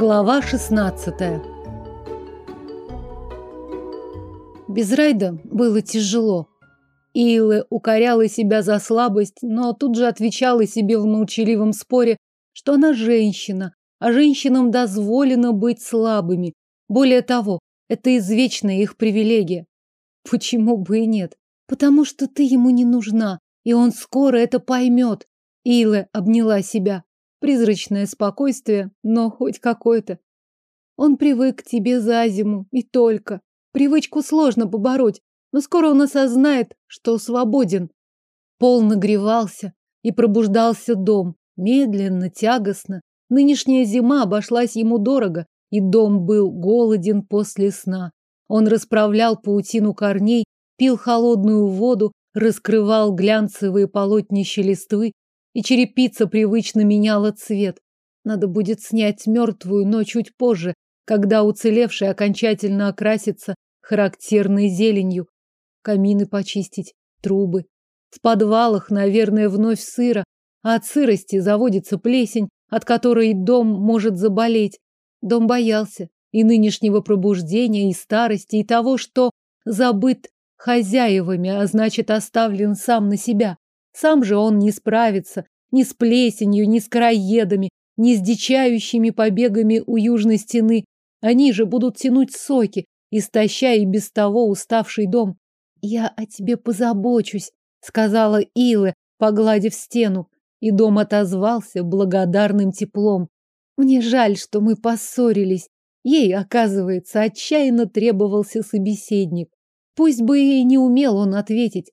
Глава 16 Без Райда было тяжело. Илэ укоряла себя за слабость, но тут же отвечала себе в молчаливом споре, что она женщина, а женщинам дозволено быть слабыми. Более того, это извечная их привилегия. Почему бы и нет? Потому что ты ему не нужна, и он скоро это поймет. Илэ обняла себя. Призрачное спокойствие, но хоть какое-то. Он привык к тебе за зиму, и только. Привычку сложно побороть, но скоро он осознает, что свободен. Пол нагревался, и пробуждался дом. Медленно, тягостно. Нынешняя зима обошлась ему дорого, и дом был голоден после сна. Он расправлял паутину корней, пил холодную воду, раскрывал глянцевые полотнища листвы, и черепица привычно меняла цвет. Надо будет снять мертвую, но чуть позже, когда уцелевшая окончательно окрасится характерной зеленью. Камины почистить, трубы. В подвалах, наверное, вновь сыро, а от сырости заводится плесень, от которой дом может заболеть. Дом боялся и нынешнего пробуждения, и старости, и того, что забыт хозяевами, а значит оставлен сам на себя. Сам же он не справится ни с плесенью, ни с короедами, ни с дичающими побегами у южной стены. Они же будут тянуть соки, истощая и без того уставший дом. «Я о тебе позабочусь», — сказала Илэ, погладив стену, и дом отозвался благодарным теплом. «Мне жаль, что мы поссорились. Ей, оказывается, отчаянно требовался собеседник. Пусть бы и не умел он ответить,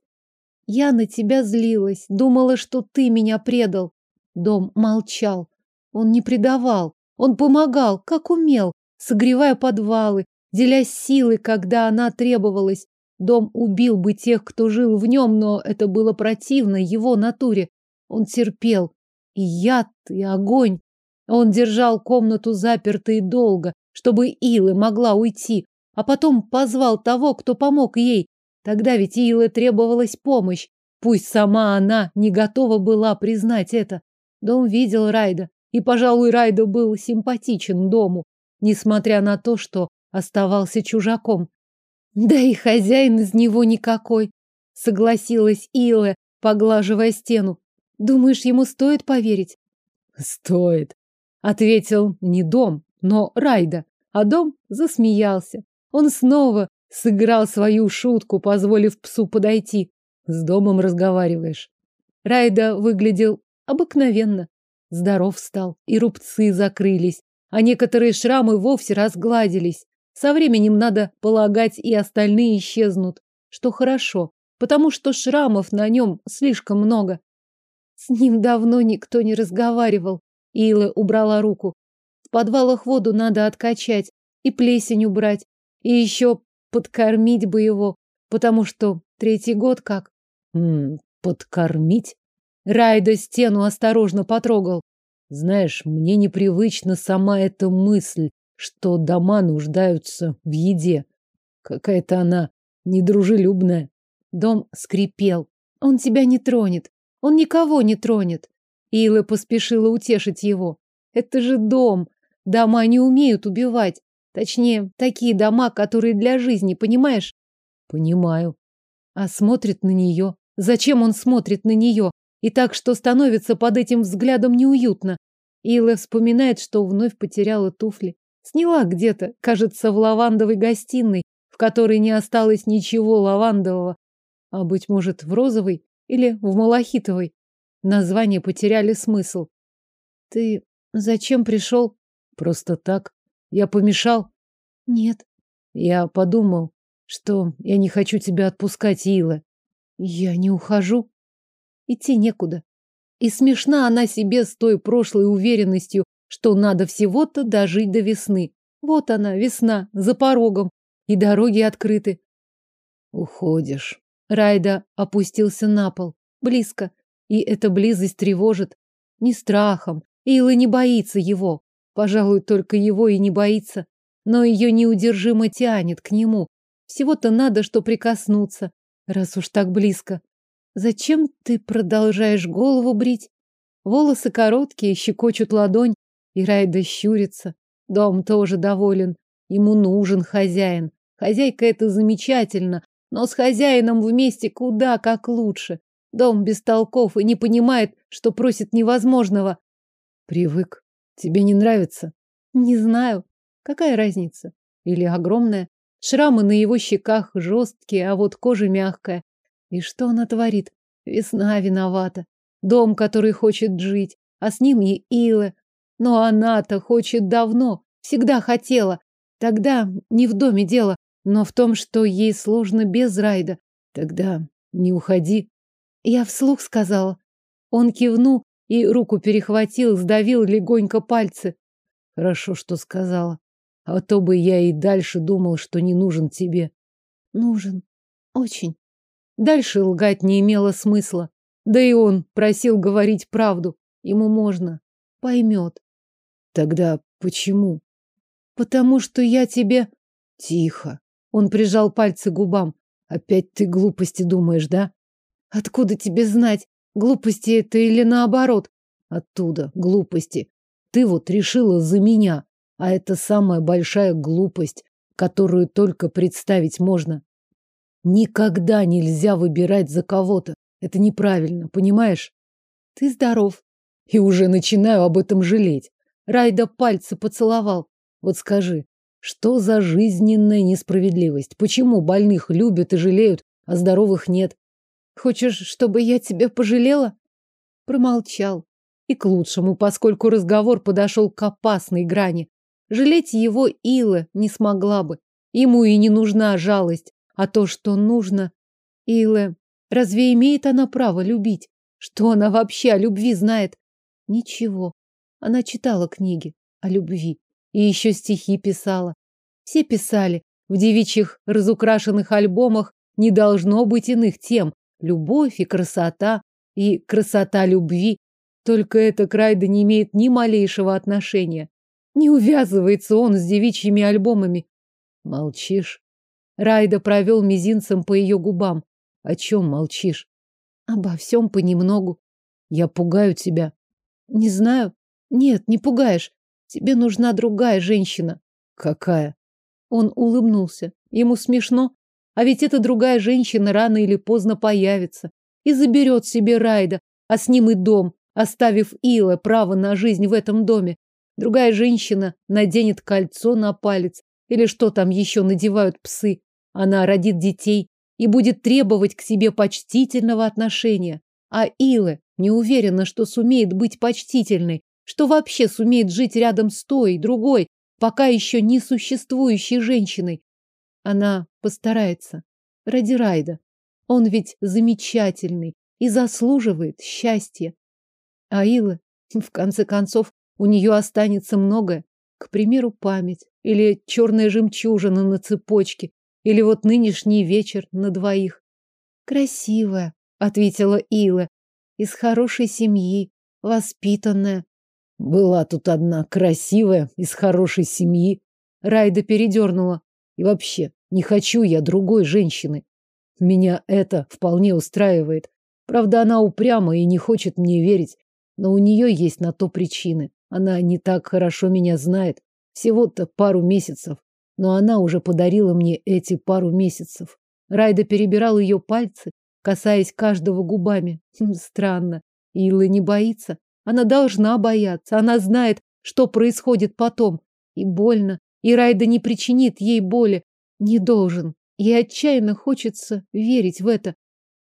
я на тебя злилась, думала, что ты меня предал. Дом молчал. Он не предавал. Он помогал, как умел, согревая подвалы, делясь силой, когда она требовалась. Дом убил бы тех, кто жил в нем, но это было противно его натуре. Он терпел. И яд, и огонь. Он держал комнату запертой долго, чтобы Илы могла уйти, а потом позвал того, кто помог ей, Тогда ведь Иле требовалась помощь. Пусть сама она не готова была признать это. Дом видел Райда, и, пожалуй, Райда был симпатичен дому, несмотря на то, что оставался чужаком. Да и хозяин из него никакой, согласилась Иле, поглаживая стену. Думаешь, ему стоит поверить? Стоит, ответил не дом, но Райда, а дом засмеялся. Он снова Сыграл свою шутку, позволив псу подойти. С домом разговариваешь. Райда выглядел обыкновенно. Здоров стал, и рубцы закрылись, а некоторые шрамы вовсе разгладились. Со временем, надо полагать, и остальные исчезнут. Что хорошо, потому что шрамов на нем слишком много. С ним давно никто не разговаривал. Ила убрала руку. В подвалах воду надо откачать и плесень убрать. И еще подкормить бы его, потому что третий год как. М -м, подкормить? Райда стену осторожно потрогал. Знаешь, мне непривычна сама эта мысль, что дома нуждаются в еде. Какая-то она недружелюбная. Дом скрипел. Он тебя не тронет. Он никого не тронет. Ила поспешила утешить его. Это же дом. Дома не умеют убивать. Точнее, такие дома, которые для жизни, понимаешь? Понимаю. А смотрит на нее. Зачем он смотрит на нее? И так, что становится под этим взглядом неуютно. Ила вспоминает, что вновь потеряла туфли. Сняла где-то, кажется, в лавандовой гостиной, в которой не осталось ничего лавандового. А, быть может, в розовой или в малахитовой. Названия потеряли смысл. Ты зачем пришел? Просто так. Я помешал? Нет. Я подумал, что я не хочу тебя отпускать, Ила. Я не ухожу. Идти некуда. И смешна она себе с той прошлой уверенностью, что надо всего-то дожить до весны. Вот она, весна, за порогом, и дороги открыты. Уходишь. Райда опустился на пол, близко, и эта близость тревожит. Не страхом, Ила не боится его, Пожалуй, только его и не боится, но ее неудержимо тянет к нему. Всего-то надо, что прикоснуться, раз уж так близко. Зачем ты продолжаешь голову брить? Волосы короткие, щекочут ладонь, и Райда щурится. Дом тоже доволен. Ему нужен хозяин. Хозяйка это замечательно, но с хозяином вместе куда как лучше. Дом без толков и не понимает, что просит невозможного. Привык. Тебе не нравится? Не знаю. Какая разница? Или огромная? Шрамы на его щеках жесткие, а вот кожа мягкая. И что она творит? Весна виновата. Дом, который хочет жить, а с ним и Илэ. Но она-то хочет давно, всегда хотела. Тогда не в доме дело, но в том, что ей сложно без Райда. Тогда не уходи. Я вслух сказала. Он кивнул и руку перехватил, сдавил легонько пальцы. Хорошо, что сказала. А то бы я и дальше думал, что не нужен тебе. Нужен. Очень. Дальше лгать не имело смысла. Да и он просил говорить правду. Ему можно. Поймет. Тогда почему? Потому что я тебе... Тихо. Он прижал пальцы к губам. Опять ты глупости думаешь, да? Откуда тебе знать, глупости это или наоборот? Оттуда, глупости. Ты вот решила за меня, а это самая большая глупость, которую только представить можно. Никогда нельзя выбирать за кого-то. Это неправильно, понимаешь? Ты здоров. И уже начинаю об этом жалеть. Райда пальцы поцеловал. Вот скажи, что за жизненная несправедливость? Почему больных любят и жалеют, а здоровых нет? Хочешь, чтобы я тебя пожалела? Промолчал. И к лучшему, поскольку разговор подошел к опасной грани. Жалеть его Ила не смогла бы. Ему и не нужна жалость, а то, что нужно. Ила, разве имеет она право любить? Что она вообще о любви знает? Ничего. Она читала книги о любви. И еще стихи писала. Все писали. В девичьих разукрашенных альбомах не должно быть иных тем. Любовь и красота. И красота любви. Только это к Райде не имеет ни малейшего отношения. Не увязывается он с девичьими альбомами. Молчишь? Райда провел мизинцем по ее губам. О чем молчишь? Обо всем понемногу. Я пугаю тебя. Не знаю. Нет, не пугаешь. Тебе нужна другая женщина. Какая? Он улыбнулся. Ему смешно. А ведь эта другая женщина рано или поздно появится и заберет себе Райда, а с ним и дом, оставив Ила право на жизнь в этом доме. Другая женщина наденет кольцо на палец или что там еще надевают псы. Она родит детей и будет требовать к себе почтительного отношения. А Ила не уверена, что сумеет быть почтительной, что вообще сумеет жить рядом с той, другой, пока еще не существующей женщиной. Она постарается. Ради Райда. Он ведь замечательный и заслуживает счастья. А Ила, в конце концов, у нее останется многое. К примеру, память. Или черная жемчужина на цепочке. Или вот нынешний вечер на двоих. Красивая, ответила Ила. Из хорошей семьи, воспитанная. Была тут одна красивая, из хорошей семьи. Райда передернула. И вообще, не хочу я другой женщины. Меня это вполне устраивает. Правда, она упряма и не хочет мне верить. Но у нее есть на то причины. Она не так хорошо меня знает. Всего-то пару месяцев. Но она уже подарила мне эти пару месяцев. Райда перебирал ее пальцы, касаясь каждого губами. Хм, странно. Илла не боится. Она должна бояться. Она знает, что происходит потом. И больно. И Райда не причинит ей боли. Не должен. Ей отчаянно хочется верить в это.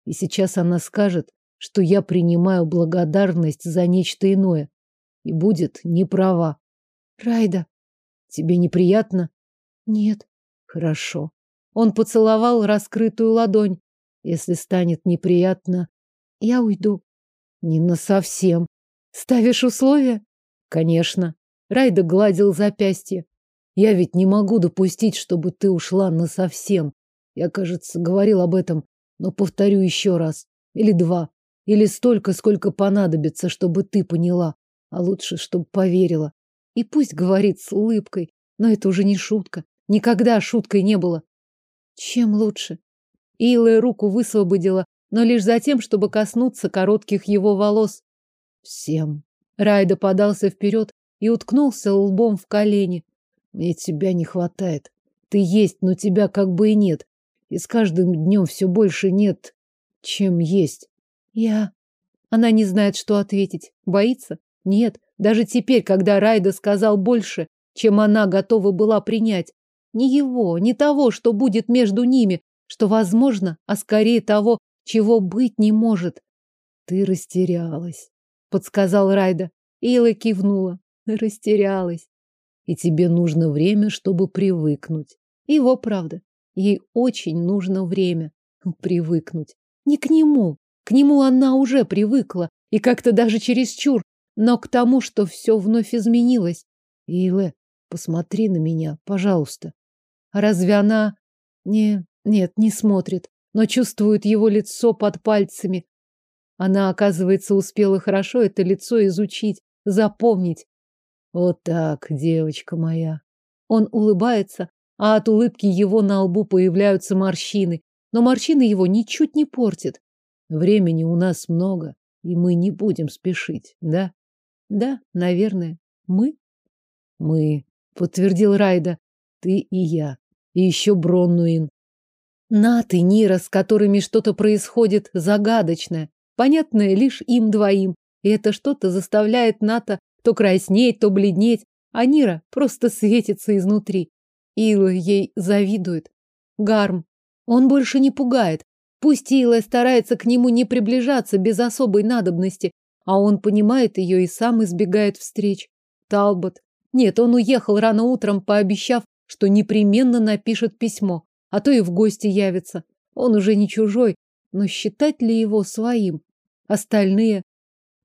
И сейчас она скажет, что я принимаю благодарность за нечто иное. И будет не права. Райда. Тебе неприятно? Нет. Хорошо. Он поцеловал раскрытую ладонь. Если станет неприятно, я уйду. Не на совсем. Ставишь условия? Конечно. Райда гладил запястье. Я ведь не могу допустить, чтобы ты ушла на совсем. Я, кажется, говорил об этом, но повторю еще раз. Или два. Или столько, сколько понадобится, чтобы ты поняла. А лучше, чтобы поверила. И пусть говорит с улыбкой, но это уже не шутка. Никогда шуткой не было. Чем лучше? Илая руку высвободила, но лишь за тем, чтобы коснуться коротких его волос. Всем. Райда подался вперед и уткнулся лбом в колени. Мне тебя не хватает. Ты есть, но тебя как бы и нет. И с каждым днем все больше нет, чем есть. Я... Она не знает, что ответить. Боится? Нет. Даже теперь, когда Райда сказал больше, чем она готова была принять. Не его, не того, что будет между ними, что возможно, а скорее того, чего быть не может. Ты растерялась, подсказал Райда. Ила кивнула. Растерялась. И тебе нужно время, чтобы привыкнуть. Его правда. Ей очень нужно время привыкнуть. Не к нему. К нему она уже привыкла. И как-то даже чересчур. Но к тому, что все вновь изменилось. Илэ, посмотри на меня, пожалуйста. Разве она... Не, нет, не смотрит, но чувствует его лицо под пальцами. Она, оказывается, успела хорошо это лицо изучить, запомнить. Вот так, девочка моя. Он улыбается, а от улыбки его на лбу появляются морщины. Но морщины его ничуть не портят. Времени у нас много, и мы не будем спешить, да? Да, наверное. Мы? Мы, подтвердил Райда. Ты и я. И еще Броннуин. Нат и Нира, с которыми что-то происходит загадочное, понятное лишь им двоим. И это что-то заставляет Ната то краснеть, то бледнеть, а Нира просто светится изнутри. Ила ей завидует. Гарм. Он больше не пугает. Пусть Ила старается к нему не приближаться без особой надобности, а он понимает ее и сам избегает встреч. Талбот. Нет, он уехал рано утром, пообещав, что непременно напишет письмо, а то и в гости явится. Он уже не чужой, но считать ли его своим? Остальные?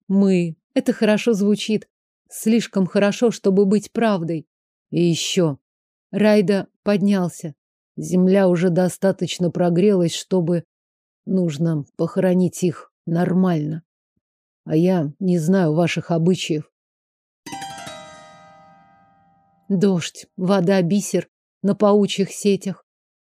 Мы. Это хорошо звучит. Слишком хорошо, чтобы быть правдой. И еще. Райда поднялся. Земля уже достаточно прогрелась, чтобы нужно похоронить их нормально. А я не знаю ваших обычаев. Дождь, вода, бисер на паучьих сетях,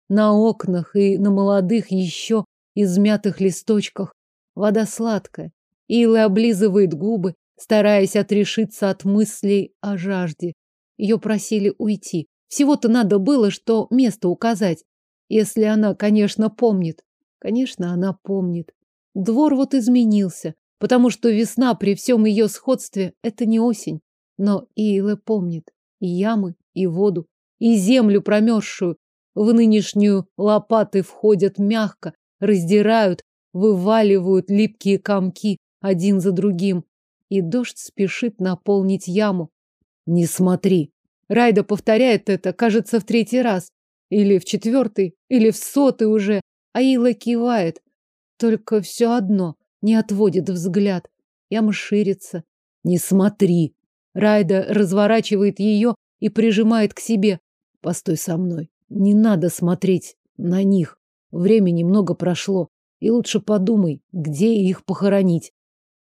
на окнах и на молодых еще измятых листочках. Вода сладкая. Илы облизывает губы, стараясь отрешиться от мыслей о жажде. Ее просили уйти. Всего-то надо было, что место указать. Если она, конечно, помнит. Конечно, она помнит. Двор вот изменился, потому что весна при всем ее сходстве – это не осень. Но Ийле помнит и ямы, и воду, и землю промерзшую. В нынешнюю лопаты входят мягко, раздирают, вываливают липкие комки один за другим. И дождь спешит наполнить яму. Не смотри, Райда повторяет это, кажется, в третий раз. Или в четвертый, или в сотый уже. А Ила кивает. Только все одно не отводит взгляд. Яма ширится. Не смотри. Райда разворачивает ее и прижимает к себе. Постой со мной. Не надо смотреть на них. Времени много прошло. И лучше подумай, где их похоронить.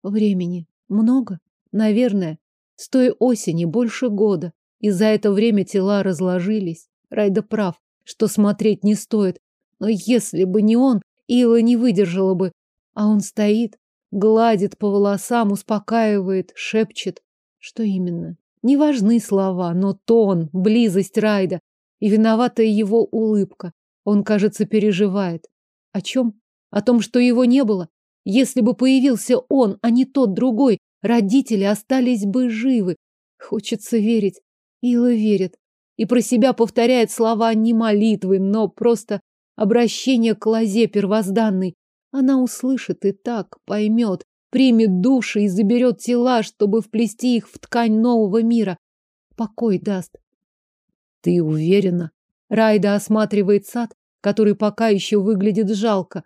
Времени много? Наверное. С той осени больше года. И за это время тела разложились. Райда прав, что смотреть не стоит. Но если бы не он, Ила не выдержала бы. А он стоит, гладит по волосам, успокаивает, шепчет. Что именно? Не важны слова, но тон, близость Райда и виноватая его улыбка. Он, кажется, переживает. О чем? О том, что его не было? Если бы появился он, а не тот другой, родители остались бы живы. Хочется верить. Ила верит и про себя повторяет слова не молитвы, но просто обращение к лозе первозданной. Она услышит и так поймет, примет души и заберет тела, чтобы вплести их в ткань нового мира. Покой даст. Ты уверена? Райда осматривает сад, который пока еще выглядит жалко.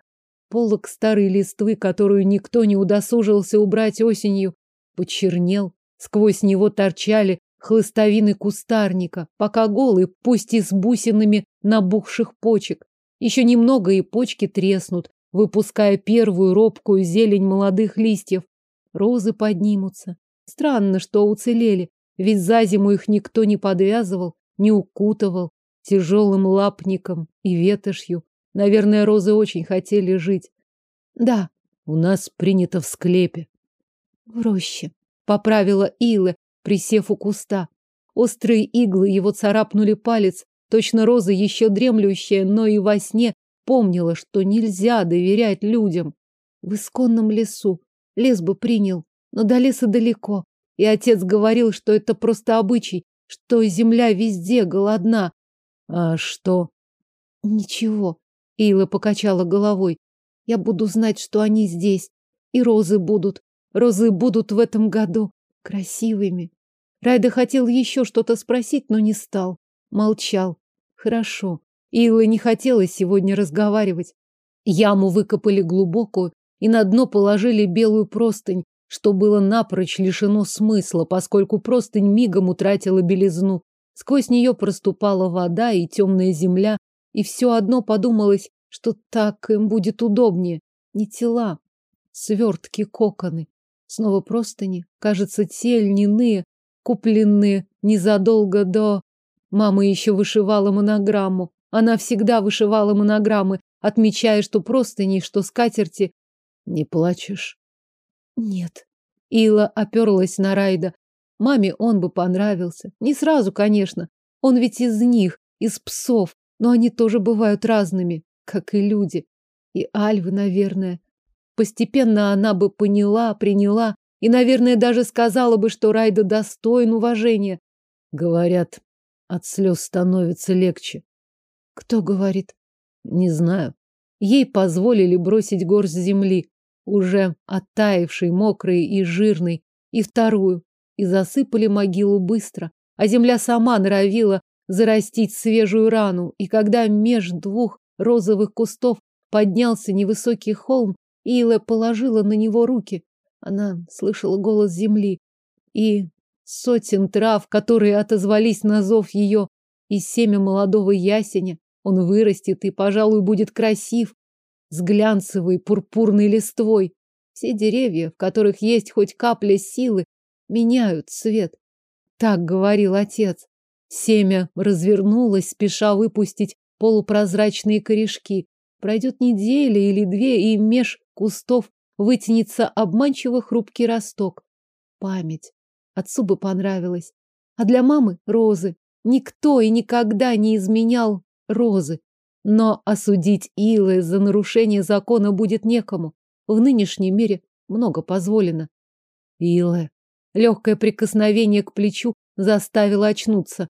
Полок старой листвы, которую никто не удосужился убрать осенью, почернел. Сквозь него торчали хлыстовины кустарника, пока голый, пусть и с бусинами набухших почек. Еще немного и почки треснут, выпуская первую робкую зелень молодых листьев. Розы поднимутся. Странно, что уцелели, ведь за зиму их никто не подвязывал, не укутывал тяжелым лапником и ветошью. Наверное, розы очень хотели жить. Да, у нас принято в склепе. В роще, поправила Илы, присев у куста. Острые иглы его царапнули палец. Точно роза еще дремлющая, но и во сне помнила, что нельзя доверять людям. В исконном лесу. Лес бы принял, но до леса далеко. И отец говорил, что это просто обычай, что земля везде голодна. А что? Ничего. Ила покачала головой. Я буду знать, что они здесь. И розы будут. Розы будут в этом году. Красивыми. Райда хотел еще что-то спросить, но не стал. Молчал. Хорошо. Ила не хотела сегодня разговаривать. Яму выкопали глубокую и на дно положили белую простынь, что было напрочь лишено смысла, поскольку простынь мигом утратила белизну. Сквозь нее проступала вода и темная земля, и все одно подумалось, что так им будет удобнее. Не тела, свертки, коконы. Снова простыни, кажется, те льняные, купленные незадолго до... Мама еще вышивала монограмму. Она всегда вышивала монограммы, отмечая, что простыни, что скатерти. Не плачешь? Нет. Ила оперлась на Райда. Маме он бы понравился. Не сразу, конечно. Он ведь из них, из псов. Но они тоже бывают разными, как и люди. И Альвы, наверное. Постепенно она бы поняла, приняла и, наверное, даже сказала бы, что Райда достоин уважения. Говорят, от слез становится легче. Кто говорит? Не знаю. Ей позволили бросить горсть земли уже оттаивший, мокрый и жирный, и вторую, и засыпали могилу быстро, а земля сама норовила зарастить свежую рану, и когда меж двух розовых кустов поднялся невысокий холм, Ила положила на него руки. Она слышала голос земли и сотен трав, которые отозвались на зов ее, и семя молодого ясеня. Он вырастет и, пожалуй, будет красив, с глянцевой пурпурной листвой. Все деревья, в которых есть хоть капля силы, меняют цвет. Так говорил отец. Семя развернулось, спеша выпустить полупрозрачные корешки. Пройдет неделя или две, и меж кустов вытянется обманчиво хрупкий росток. Память. Отцу бы понравилось. А для мамы — розы. Никто и никогда не изменял розы. Но осудить Илы за нарушение закона будет некому. В нынешнем мире много позволено. Илэ. Легкое прикосновение к плечу заставило очнуться.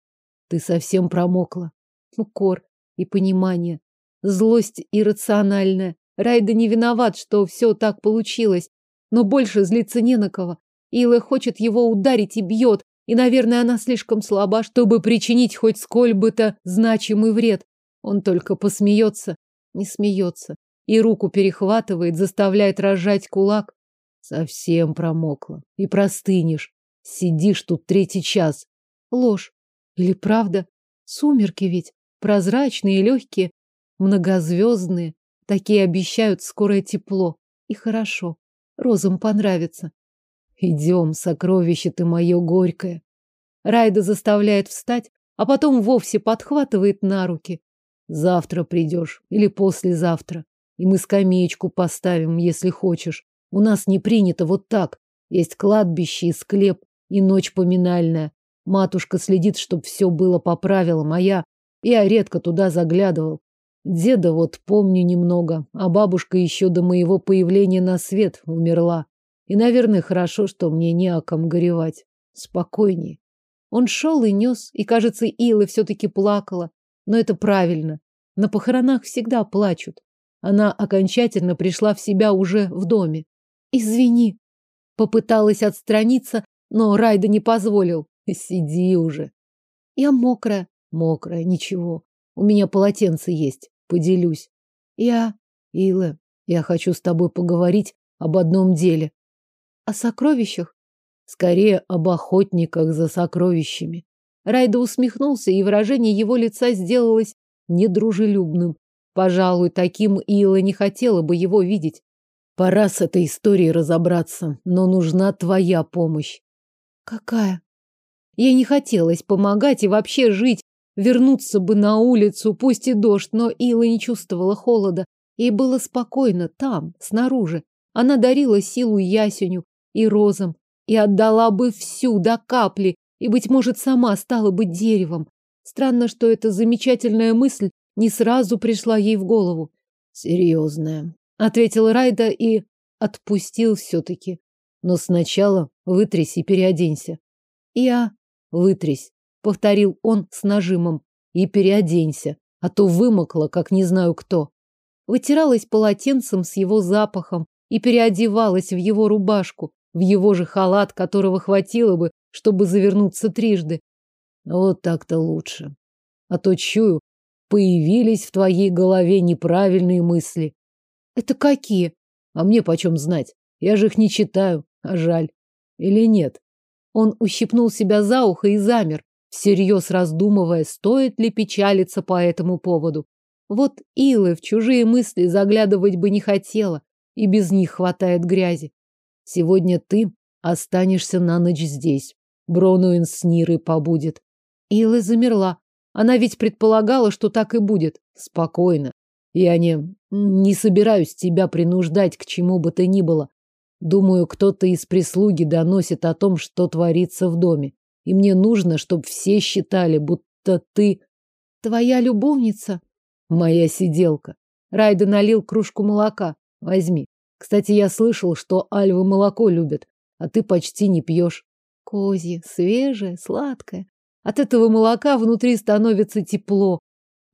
Ты совсем промокла. Укор и понимание. Злость иррациональная. Райда не виноват, что все так получилось. Но больше злиться не на кого. Илэ хочет его ударить и бьет. И, наверное, она слишком слаба, чтобы причинить хоть сколь бы то значимый вред. Он только посмеется, не смеется, и руку перехватывает, заставляет разжать кулак. Совсем промокла. И простынешь. Сидишь тут третий час. Ложь. Или правда? Сумерки ведь. Прозрачные и легкие. Многозвездные. Такие обещают скорое тепло. И хорошо. Розам понравится. Идем, сокровище ты мое горькое. Райда заставляет встать, а потом вовсе подхватывает на руки. Завтра придешь или послезавтра. И мы скамеечку поставим, если хочешь. У нас не принято вот так. Есть кладбище и склеп, и ночь поминальная. Матушка следит, чтоб все было по правилам, а я... Я редко туда заглядывал. Деда вот помню немного, а бабушка еще до моего появления на свет умерла. И, наверное, хорошо, что мне не о ком горевать. Спокойнее. Он шел и нес, и, кажется, Ила все-таки плакала. Но это правильно. На похоронах всегда плачут. Она окончательно пришла в себя уже в доме. Извини. Попыталась отстраниться, но Райда не позволил. Сиди уже. Я мокрая. Мокрая, ничего. У меня полотенце есть. Поделюсь. Я... Ила, я хочу с тобой поговорить об одном деле. О сокровищах? Скорее, об охотниках за сокровищами. Райда усмехнулся, и выражение его лица сделалось недружелюбным. Пожалуй, таким Ила не хотела бы его видеть. Пора с этой историей разобраться, но нужна твоя помощь. Какая? Ей не хотелось помогать и вообще жить, вернуться бы на улицу, пусть и дождь, но Ила не чувствовала холода. Ей было спокойно там, снаружи. Она дарила силу ясеню и розам и отдала бы всю до капли, и, быть может, сама стала бы деревом. Странно, что эта замечательная мысль не сразу пришла ей в голову. Серьезная, ответил Райда и отпустил все-таки. Но сначала вытрись и переоденься. Я вытрись, повторил он с нажимом, и переоденься, а то вымокла, как не знаю кто. Вытиралась полотенцем с его запахом и переодевалась в его рубашку, в его же халат, которого хватило бы, чтобы завернуться трижды. Вот так-то лучше. А то чую, появились в твоей голове неправильные мысли. Это какие? А мне почем знать? Я же их не читаю, а жаль. Или нет? Он ущипнул себя за ухо и замер, всерьез раздумывая, стоит ли печалиться по этому поводу. Вот Илы в чужие мысли заглядывать бы не хотела, и без них хватает грязи. Сегодня ты останешься на ночь здесь. Бронуин с Нирой побудет. Илы замерла. Она ведь предполагала, что так и будет. Спокойно. Я не... не собираюсь тебя принуждать к чему бы то ни было. Думаю, кто-то из прислуги доносит о том, что творится в доме. И мне нужно, чтобы все считали, будто ты... Твоя любовница? Моя сиделка. Райда налил кружку молока. Возьми. Кстати, я слышал, что альвы молоко любят, а ты почти не пьешь. Козье, свежее, сладкое. От этого молока внутри становится тепло.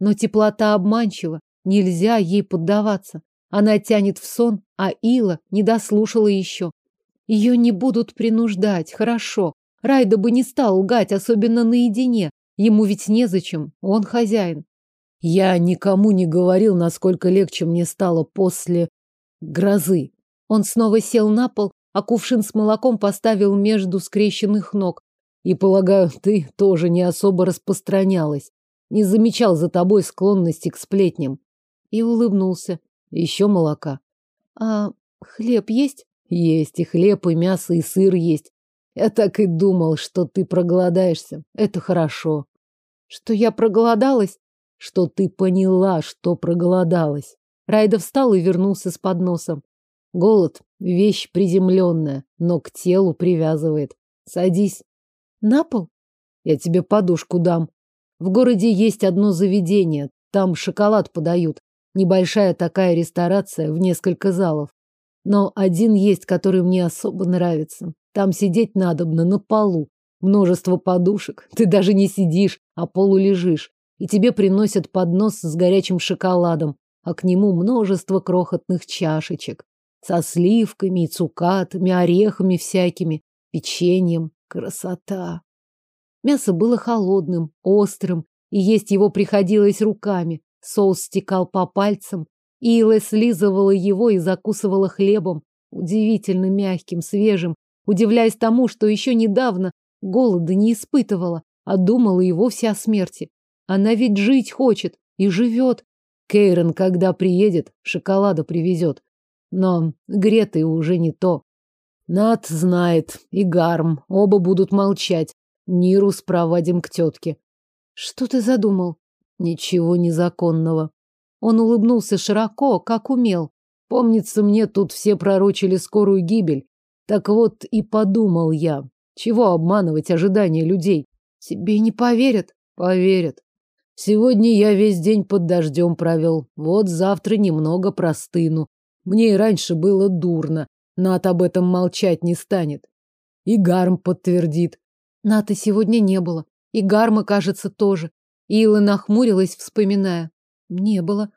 Но теплота обманчива. Нельзя ей поддаваться. Она тянет в сон, а Ила не дослушала еще. Ее не будут принуждать, хорошо. Райда бы не стал лгать, особенно наедине. Ему ведь незачем, он хозяин. Я никому не говорил, насколько легче мне стало после грозы. Он снова сел на пол, а кувшин с молоком поставил между скрещенных ног. И, полагаю, ты тоже не особо распространялась. Не замечал за тобой склонности к сплетням. И улыбнулся. Еще молока. А хлеб есть? Есть и хлеб, и мясо, и сыр есть. Я так и думал, что ты проголодаешься. Это хорошо. Что я проголодалась? Что ты поняла, что проголодалась. Райда встал и вернулся с подносом. Голод — вещь приземленная, но к телу привязывает. Садись. На пол? Я тебе подушку дам. В городе есть одно заведение. Там шоколад подают. Небольшая такая ресторация в несколько залов. Но один есть, который мне особо нравится. Там сидеть надобно на полу. Множество подушек. Ты даже не сидишь, а полулежишь. И тебе приносят поднос с горячим шоколадом, а к нему множество крохотных чашечек. Со сливками цукатами, орехами всякими, печеньем. Красота. Мясо было холодным, острым, и есть его приходилось руками. Соус стекал по пальцам. Ила слизывала его и закусывала хлебом, удивительно мягким, свежим, удивляясь тому, что еще недавно голода не испытывала, а думала и вовсе о смерти. Она ведь жить хочет и живет. Кейрон, когда приедет, шоколада привезет. Но Греты уже не то. Над знает, и Гарм, оба будут молчать. Ниру спровадим к тетке. Что ты задумал? Ничего незаконного. Он улыбнулся широко, как умел. Помнится мне, тут все пророчили скорую гибель. Так вот и подумал я. Чего обманывать ожидания людей? Тебе не поверят? Поверят. Сегодня я весь день под дождем провел. Вот завтра немного простыну. Мне и раньше было дурно. Нат об этом молчать не станет. И Гарм подтвердит. Ната сегодня не было. И Гарма, кажется, тоже. Ила нахмурилась, вспоминая. Не было.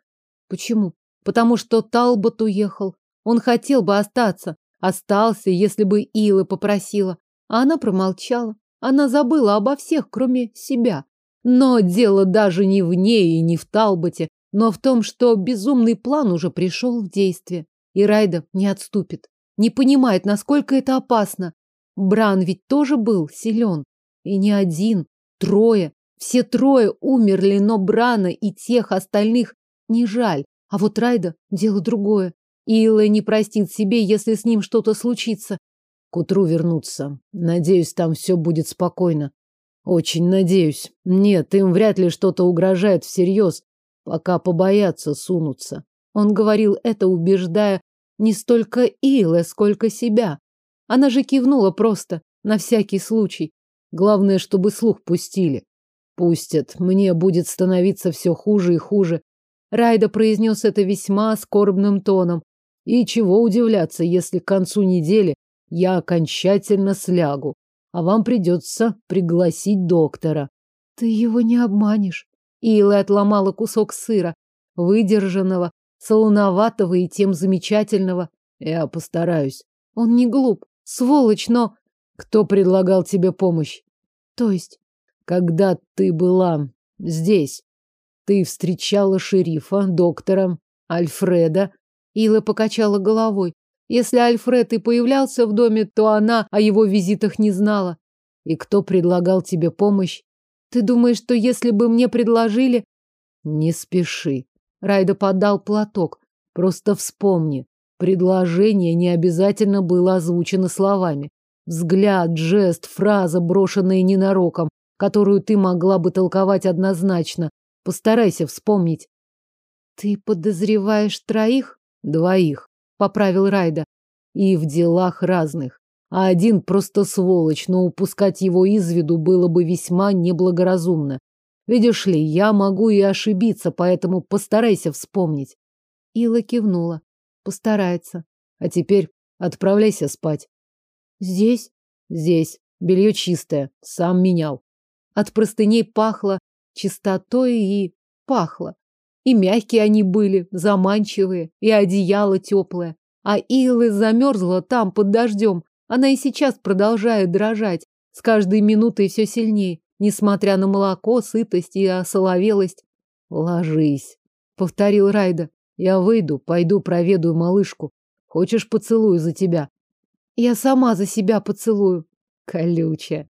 Почему? Потому что Талбот уехал. Он хотел бы остаться. Остался, если бы Ила попросила. А она промолчала. Она забыла обо всех, кроме себя. Но дело даже не в ней и не в Талботе, но в том, что безумный план уже пришел в действие. И Райда не отступит. Не понимает, насколько это опасно. Бран ведь тоже был силен. И не один, трое. Все трое умерли, но Брана и тех остальных не жаль. А вот Райда – дело другое. Илла не простит себе, если с ним что-то случится. К утру вернуться. Надеюсь, там все будет спокойно. Очень надеюсь. Нет, им вряд ли что-то угрожает всерьез. Пока побоятся сунуться. Он говорил это, убеждая не столько Илэ, сколько себя. Она же кивнула просто, на всякий случай. Главное, чтобы слух пустили. Пустят. Мне будет становиться все хуже и хуже. Райда произнес это весьма скорбным тоном. И чего удивляться, если к концу недели я окончательно слягу, а вам придется пригласить доктора. Ты его не обманешь. Ила отломала кусок сыра, выдержанного, солоноватого и тем замечательного. Я постараюсь. Он не глуп, сволочь, но... Кто предлагал тебе помощь? То есть? Когда ты была здесь, ты встречала шерифа, доктора, Альфреда. Ила покачала головой. Если Альфред и появлялся в доме, то она о его визитах не знала. И кто предлагал тебе помощь? Ты думаешь, что если бы мне предложили... Не спеши. Райда подал платок. Просто вспомни. Предложение не обязательно было озвучено словами. Взгляд, жест, фраза, брошенные ненароком, которую ты могла бы толковать однозначно. Постарайся вспомнить. Ты подозреваешь троих? Двоих, поправил Райда. И в делах разных. А один просто сволочь, но упускать его из виду было бы весьма неблагоразумно. Видишь ли, я могу и ошибиться, поэтому постарайся вспомнить. Ила кивнула. Постарается. А теперь отправляйся спать. Здесь? Здесь. Белье чистое. Сам менял. От простыней пахло чистотой и пахло. И мягкие они были, заманчивые, и одеяло теплое. А Илы замерзла там под дождем. Она и сейчас продолжает дрожать, с каждой минутой все сильнее, несмотря на молоко, сытость и осоловелость. Ложись, повторил Райда. Я выйду, пойду проведаю малышку. Хочешь поцелую за тебя? Я сама за себя поцелую. Колючая.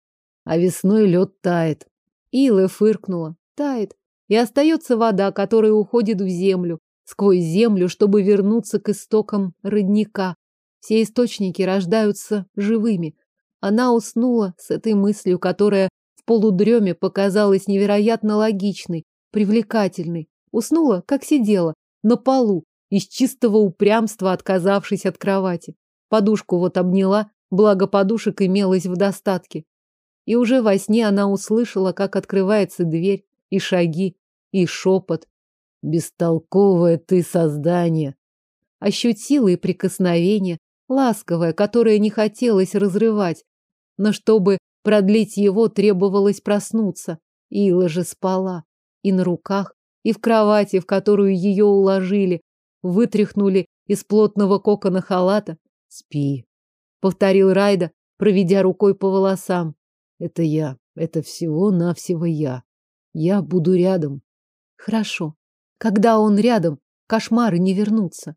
А весной лед тает. Ила фыркнула. Тает. И остается вода, которая уходит в землю, сквозь землю, чтобы вернуться к истокам родника. Все источники рождаются живыми. Она уснула с этой мыслью, которая в полудреме показалась невероятно логичной, привлекательной. Уснула, как сидела, на полу, из чистого упрямства отказавшись от кровати. Подушку вот обняла, благо подушек имелось в достатке. И уже во сне она услышала, как открывается дверь, и шаги, и шепот. «Бестолковое ты создание!» Ощутила и прикосновение, ласковое, которое не хотелось разрывать. Но чтобы продлить его, требовалось проснуться. Ила же спала. И на руках, и в кровати, в которую ее уложили, вытряхнули из плотного кокона халата. «Спи», — повторил Райда, проведя рукой по волосам. «Это я. Это всего-навсего я. Я буду рядом». «Хорошо. Когда он рядом, кошмары не вернутся».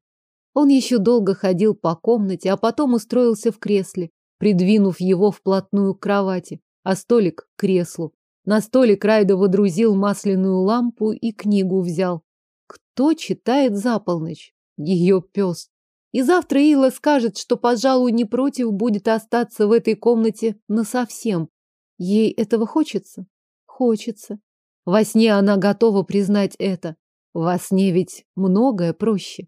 Он еще долго ходил по комнате, а потом устроился в кресле, придвинув его вплотную к кровати, а столик к креслу. На столик Райда водрузил масляную лампу и книгу взял. Кто читает за полночь? Ее пес. И завтра Ила скажет, что, пожалуй, не против будет остаться в этой комнате насовсем. Ей этого хочется? Хочется. Во сне она готова признать это. Во сне ведь многое проще.